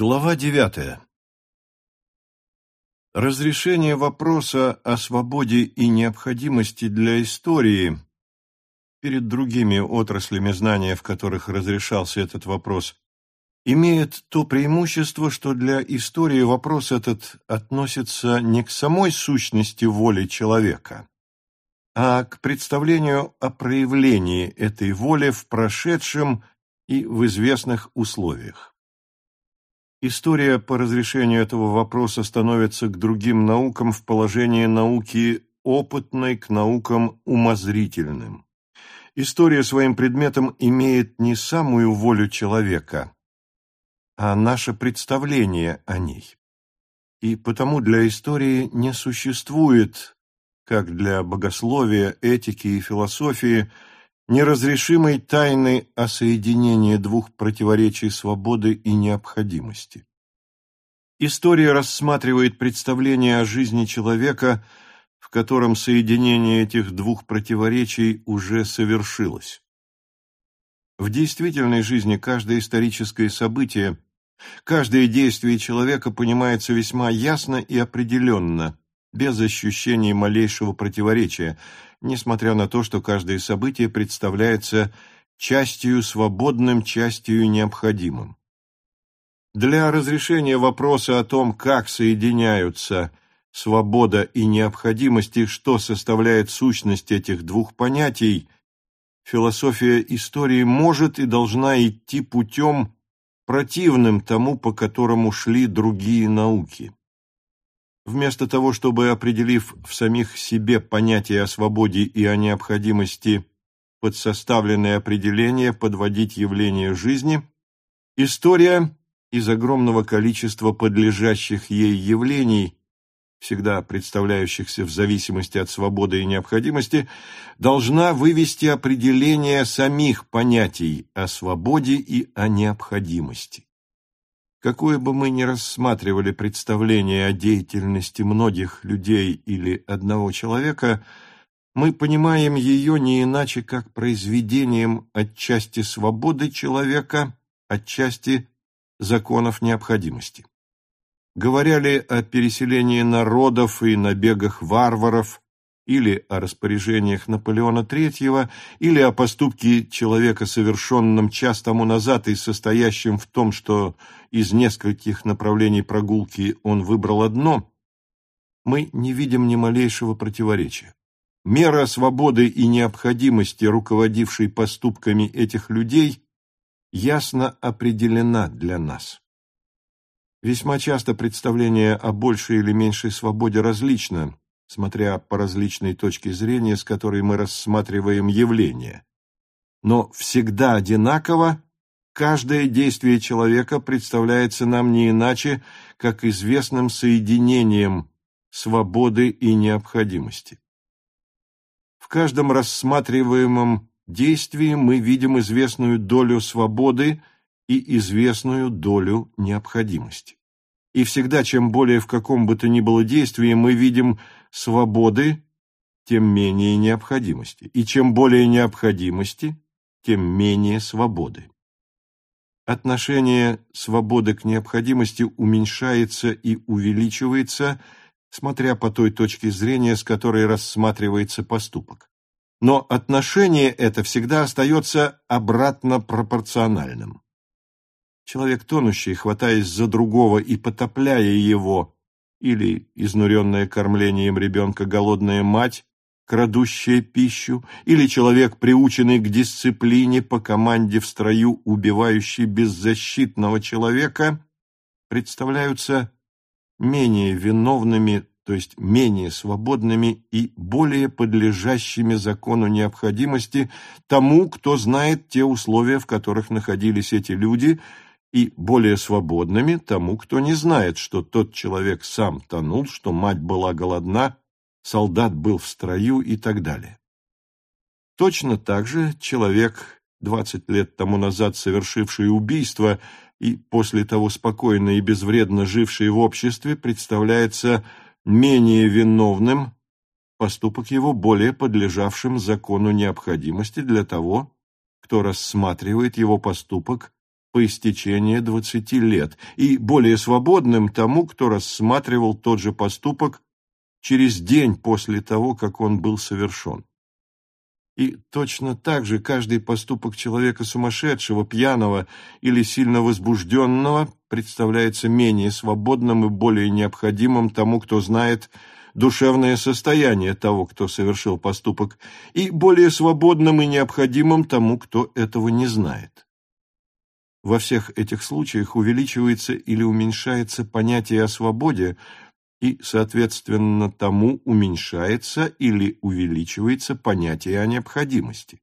Глава девятая. Разрешение вопроса о свободе и необходимости для истории перед другими отраслями знания, в которых разрешался этот вопрос, имеет то преимущество, что для истории вопрос этот относится не к самой сущности воли человека, а к представлению о проявлении этой воли в прошедшем и в известных условиях. История по разрешению этого вопроса становится к другим наукам в положении науки опытной к наукам умозрительным. История своим предметом имеет не самую волю человека, а наше представление о ней. И потому для истории не существует, как для богословия, этики и философии, неразрешимой тайны о соединении двух противоречий свободы и необходимости. История рассматривает представление о жизни человека, в котором соединение этих двух противоречий уже совершилось. В действительной жизни каждое историческое событие, каждое действие человека понимается весьма ясно и определенно, без ощущения малейшего противоречия, несмотря на то, что каждое событие представляется частью свободным, частью необходимым. Для разрешения вопроса о том, как соединяются свобода и необходимость и что составляет сущность этих двух понятий, философия истории может и должна идти путем, противным тому, по которому шли другие науки. Вместо того, чтобы, определив в самих себе понятие о свободе и о необходимости под составленное определение подводить явление жизни, история из огромного количества подлежащих ей явлений, всегда представляющихся в зависимости от свободы и необходимости, должна вывести определение самих понятий о свободе и о необходимости. Какое бы мы ни рассматривали представление о деятельности многих людей или одного человека, мы понимаем ее не иначе, как произведением отчасти свободы человека, отчасти законов необходимости. Говоря ли о переселении народов и набегах варваров, или о распоряжениях Наполеона III, или о поступке человека, совершенном час тому назад и состоящем в том, что из нескольких направлений прогулки он выбрал одно, мы не видим ни малейшего противоречия. Мера свободы и необходимости, руководившей поступками этих людей, ясно определена для нас. Весьма часто представление о большей или меньшей свободе различно, смотря по различной точке зрения, с которой мы рассматриваем явление. Но всегда одинаково каждое действие человека представляется нам не иначе, как известным соединением свободы и необходимости. В каждом рассматриваемом действии мы видим известную долю свободы и известную долю необходимости. И всегда, чем более в каком бы то ни было действии мы видим свободы, тем менее необходимости. И чем более необходимости, тем менее свободы. Отношение свободы к необходимости уменьшается и увеличивается, смотря по той точке зрения, с которой рассматривается поступок. Но отношение это всегда остается обратно пропорциональным. Человек тонущий, хватаясь за другого и потопляя его, или изнуренная кормлением ребенка голодная мать, крадущая пищу, или человек, приученный к дисциплине по команде в строю, убивающий беззащитного человека, представляются менее виновными, то есть менее свободными и более подлежащими закону необходимости тому, кто знает те условия, в которых находились эти люди – и более свободными тому, кто не знает, что тот человек сам тонул, что мать была голодна, солдат был в строю и так далее. Точно так же человек, двадцать лет тому назад совершивший убийство и после того спокойно и безвредно живший в обществе, представляется менее виновным, поступок его более подлежавшим закону необходимости для того, кто рассматривает его поступок по истечении двадцати лет, и более свободным тому, кто рассматривал тот же поступок через день после того, как он был совершен. И точно так же каждый поступок человека сумасшедшего, пьяного или сильно возбужденного представляется менее свободным и более необходимым тому, кто знает душевное состояние того, кто совершил поступок, и более свободным и необходимым тому, кто этого не знает. Во всех этих случаях увеличивается или уменьшается понятие о свободе, и, соответственно, тому уменьшается или увеличивается понятие о необходимости,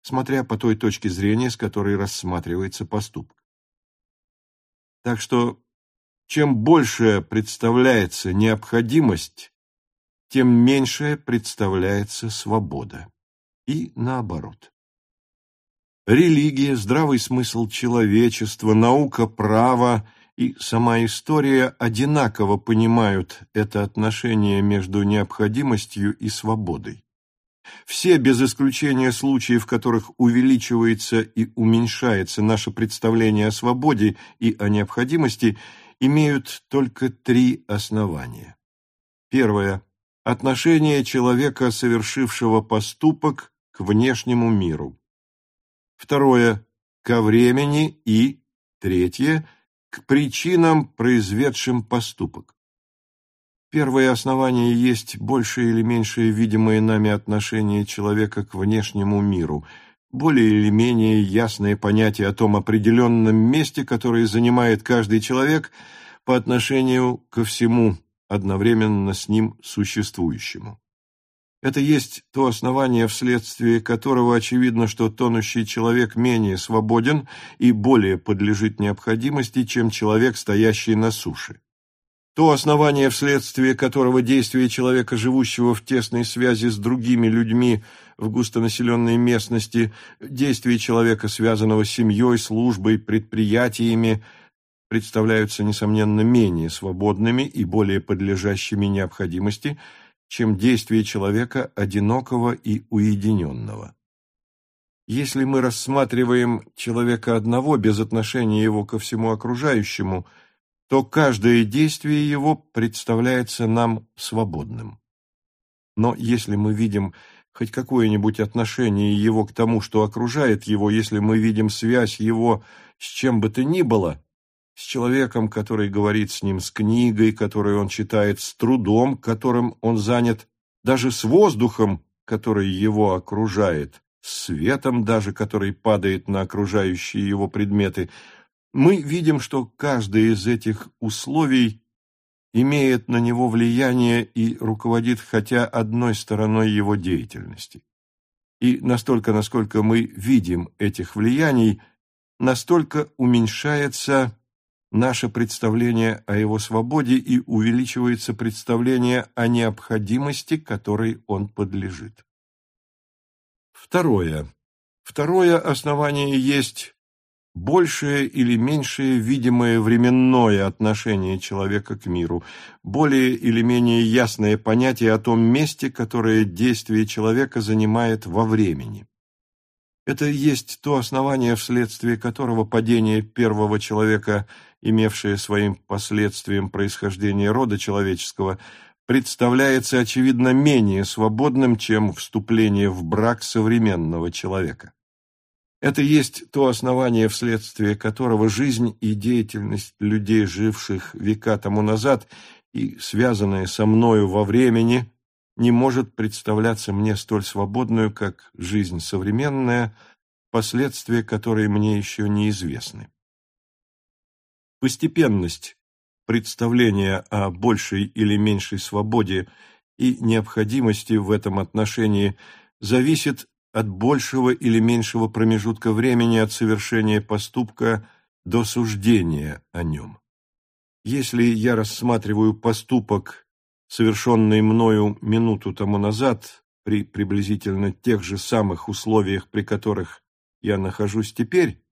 смотря по той точке зрения, с которой рассматривается поступок. Так что, чем больше представляется необходимость, тем меньше представляется свобода. И наоборот. Религия, здравый смысл человечества, наука права и сама история одинаково понимают это отношение между необходимостью и свободой. Все, без исключения случаев, в которых увеличивается и уменьшается наше представление о свободе и о необходимости, имеют только три основания. Первое. Отношение человека, совершившего поступок, к внешнему миру. Второе. Ко времени и, третье, к причинам, произведшим поступок. Первое основание есть большее или меньшее видимое нами отношение человека к внешнему миру, более или менее ясное понятие о том определенном месте, которое занимает каждый человек по отношению ко всему одновременно с ним существующему. Это есть то основание, вследствие которого очевидно, что тонущий человек менее свободен и более подлежит необходимости, чем человек, стоящий на суше. То основание, вследствие которого действие человека, живущего в тесной связи с другими людьми в густонаселенной местности, действие человека, связанного с семьей, службой, предприятиями, представляются, несомненно, менее свободными и более подлежащими необходимости – чем действие человека одинокого и уединенного. Если мы рассматриваем человека одного без отношения его ко всему окружающему, то каждое действие его представляется нам свободным. Но если мы видим хоть какое-нибудь отношение его к тому, что окружает его, если мы видим связь его с чем бы то ни было, с человеком, который говорит с ним, с книгой, которую он читает, с трудом, которым он занят, даже с воздухом, который его окружает, с светом даже, который падает на окружающие его предметы, мы видим, что каждое из этих условий имеет на него влияние и руководит хотя одной стороной его деятельности. И настолько, насколько мы видим этих влияний, настолько уменьшается наше представление о его свободе и увеличивается представление о необходимости, которой он подлежит. Второе. Второе основание есть большее или меньшее видимое временное отношение человека к миру, более или менее ясное понятие о том месте, которое действие человека занимает во времени. Это есть то основание, вследствие которого падение первого человека, имевшее своим последствием происхождение рода человеческого, представляется, очевидно, менее свободным, чем вступление в брак современного человека. Это есть то основание, вследствие которого жизнь и деятельность людей, живших века тому назад и связанная со мною во времени, не может представляться мне столь свободную, как жизнь современная, последствия которой мне еще неизвестны. Постепенность представления о большей или меньшей свободе и необходимости в этом отношении зависит от большего или меньшего промежутка времени от совершения поступка до суждения о нем. Если я рассматриваю поступок совершенный мною минуту тому назад, при приблизительно тех же самых условиях, при которых я нахожусь теперь,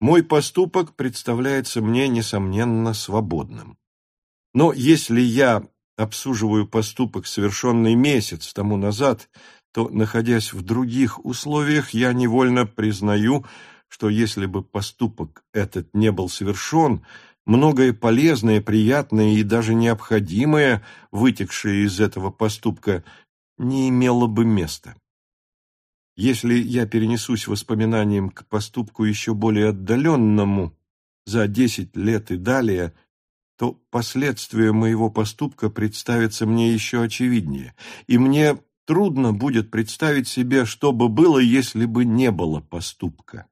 мой поступок представляется мне, несомненно, свободным. Но если я обсуживаю поступок, совершенный месяц тому назад, то, находясь в других условиях, я невольно признаю, что если бы поступок этот не был совершен, многое полезное, приятное и даже необходимое, вытекшее из этого поступка, не имело бы места. Если я перенесусь воспоминанием к поступку еще более отдаленному, за десять лет и далее, то последствия моего поступка представятся мне еще очевиднее, и мне трудно будет представить себе, что бы было, если бы не было поступка.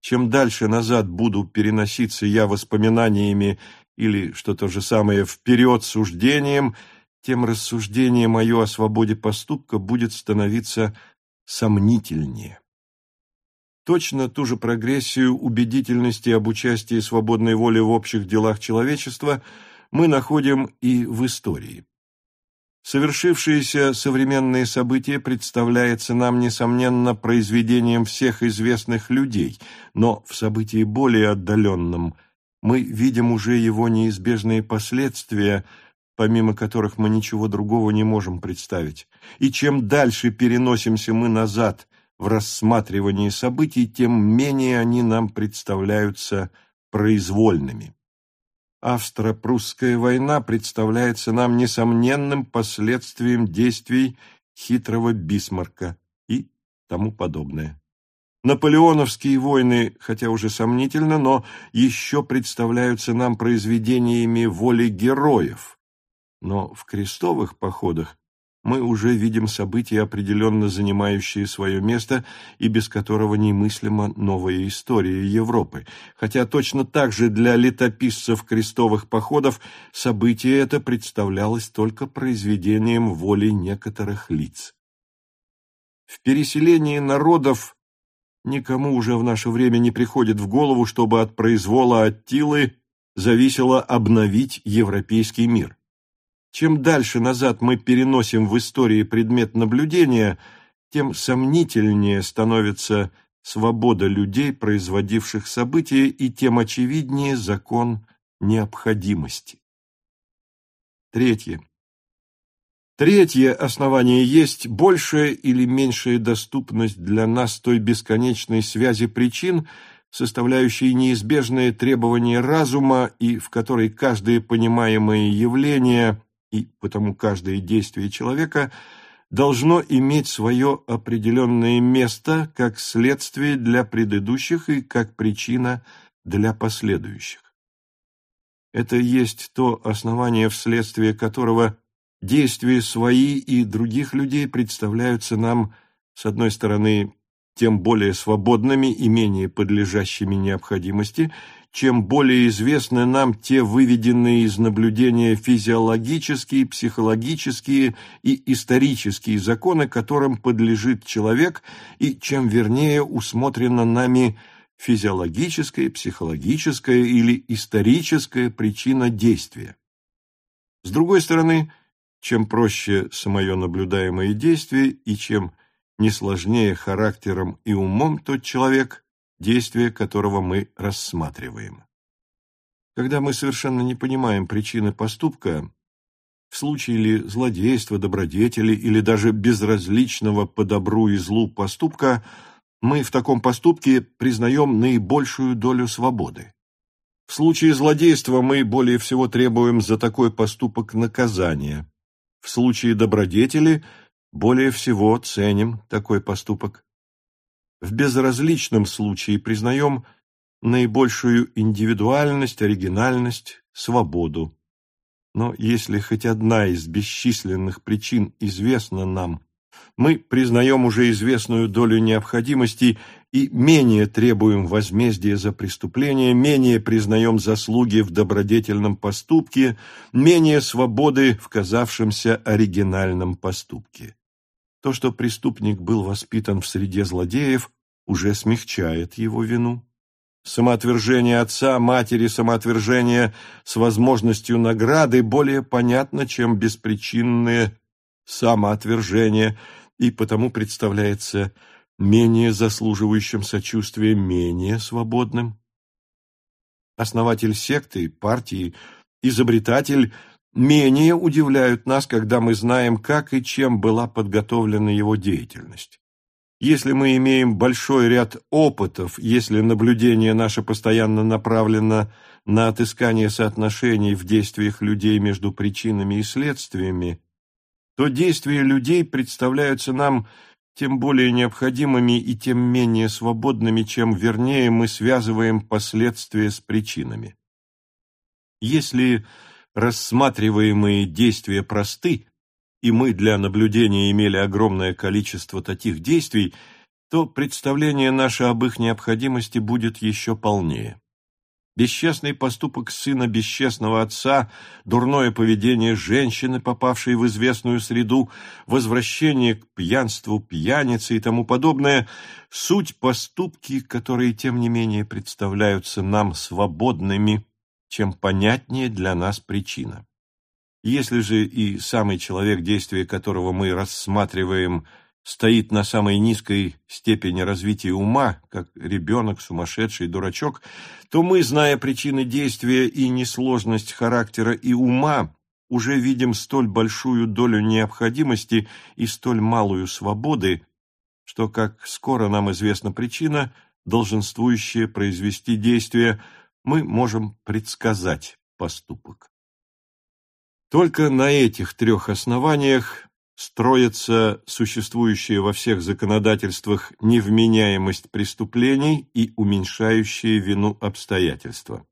Чем дальше назад буду переноситься я воспоминаниями или, что то же самое, вперед суждением, тем рассуждение мое о свободе поступка будет становиться сомнительнее. Точно ту же прогрессию убедительности об участии свободной воли в общих делах человечества мы находим и в истории. Совершившиеся современные события представляется нам, несомненно, произведением всех известных людей, но в событии более отдаленном мы видим уже его неизбежные последствия, помимо которых мы ничего другого не можем представить. И чем дальше переносимся мы назад в рассматривании событий, тем менее они нам представляются произвольными. Австро-прусская война представляется нам несомненным последствием действий хитрого Бисмарка и тому подобное. Наполеоновские войны, хотя уже сомнительно, но еще представляются нам произведениями воли героев. Но в крестовых походах мы уже видим события, определенно занимающие свое место и без которого немыслима новая история Европы. Хотя точно так же для летописцев крестовых походов событие это представлялось только произведением воли некоторых лиц. В переселении народов никому уже в наше время не приходит в голову, чтобы от произвола Аттилы зависело обновить европейский мир. Чем дальше назад мы переносим в истории предмет наблюдения, тем сомнительнее становится свобода людей, производивших события, и тем очевиднее закон необходимости. Третье. Третье основание есть большая или меньшая доступность для нас той бесконечной связи причин, составляющей неизбежное требование разума и в которой каждое понимаемое явление и потому каждое действие человека должно иметь свое определенное место как следствие для предыдущих и как причина для последующих. Это есть то основание, вследствие которого действия свои и других людей представляются нам, с одной стороны, тем более свободными и менее подлежащими необходимости, чем более известны нам те выведенные из наблюдения физиологические, психологические и исторические законы, которым подлежит человек, и чем вернее усмотрена нами физиологическая, психологическая или историческая причина действия. С другой стороны, чем проще самое наблюдаемое действие и чем не сложнее характером и умом тот человек, действие которого мы рассматриваем. Когда мы совершенно не понимаем причины поступка, в случае ли злодейства, добродетели или даже безразличного по добру и злу поступка, мы в таком поступке признаем наибольшую долю свободы. В случае злодейства мы более всего требуем за такой поступок наказания. В случае добродетели более всего ценим такой поступок. В безразличном случае признаем наибольшую индивидуальность, оригинальность, свободу. Но если хоть одна из бесчисленных причин известна нам, мы признаем уже известную долю необходимости и менее требуем возмездия за преступление, менее признаем заслуги в добродетельном поступке, менее свободы в казавшемся оригинальном поступке. То, что преступник был воспитан в среде злодеев, уже смягчает его вину. Самоотвержение отца, матери, самоотвержение с возможностью награды более понятно, чем беспричинное самоотвержение, и потому представляется менее заслуживающим сочувствия, менее свободным. Основатель секты, партии, изобретатель менее удивляют нас, когда мы знаем, как и чем была подготовлена его деятельность. Если мы имеем большой ряд опытов, если наблюдение наше постоянно направлено на отыскание соотношений в действиях людей между причинами и следствиями, то действия людей представляются нам тем более необходимыми и тем менее свободными, чем вернее мы связываем последствия с причинами. Если рассматриваемые действия просты, и мы для наблюдения имели огромное количество таких действий, то представление наше об их необходимости будет еще полнее. Бесчестный поступок сына бесчестного отца, дурное поведение женщины, попавшей в известную среду, возвращение к пьянству пьяницы и тому подобное – суть поступки, которые, тем не менее, представляются нам свободными, чем понятнее для нас причина. Если же и самый человек, действие которого мы рассматриваем, стоит на самой низкой степени развития ума, как ребенок, сумасшедший, дурачок, то мы, зная причины действия и несложность характера и ума, уже видим столь большую долю необходимости и столь малую свободы, что, как скоро нам известна причина, долженствующая произвести действие, мы можем предсказать поступок. Только на этих трех основаниях строится существующая во всех законодательствах невменяемость преступлений и уменьшающие вину обстоятельства.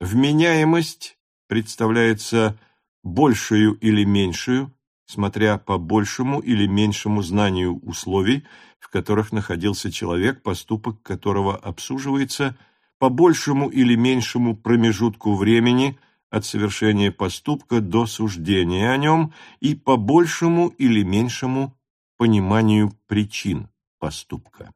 Вменяемость представляется большую или меньшую, смотря по большему или меньшему знанию условий, в которых находился человек, поступок которого обсуживается, по большему или меньшему промежутку времени – от совершения поступка до суждения о нем и по большему или меньшему пониманию причин поступка.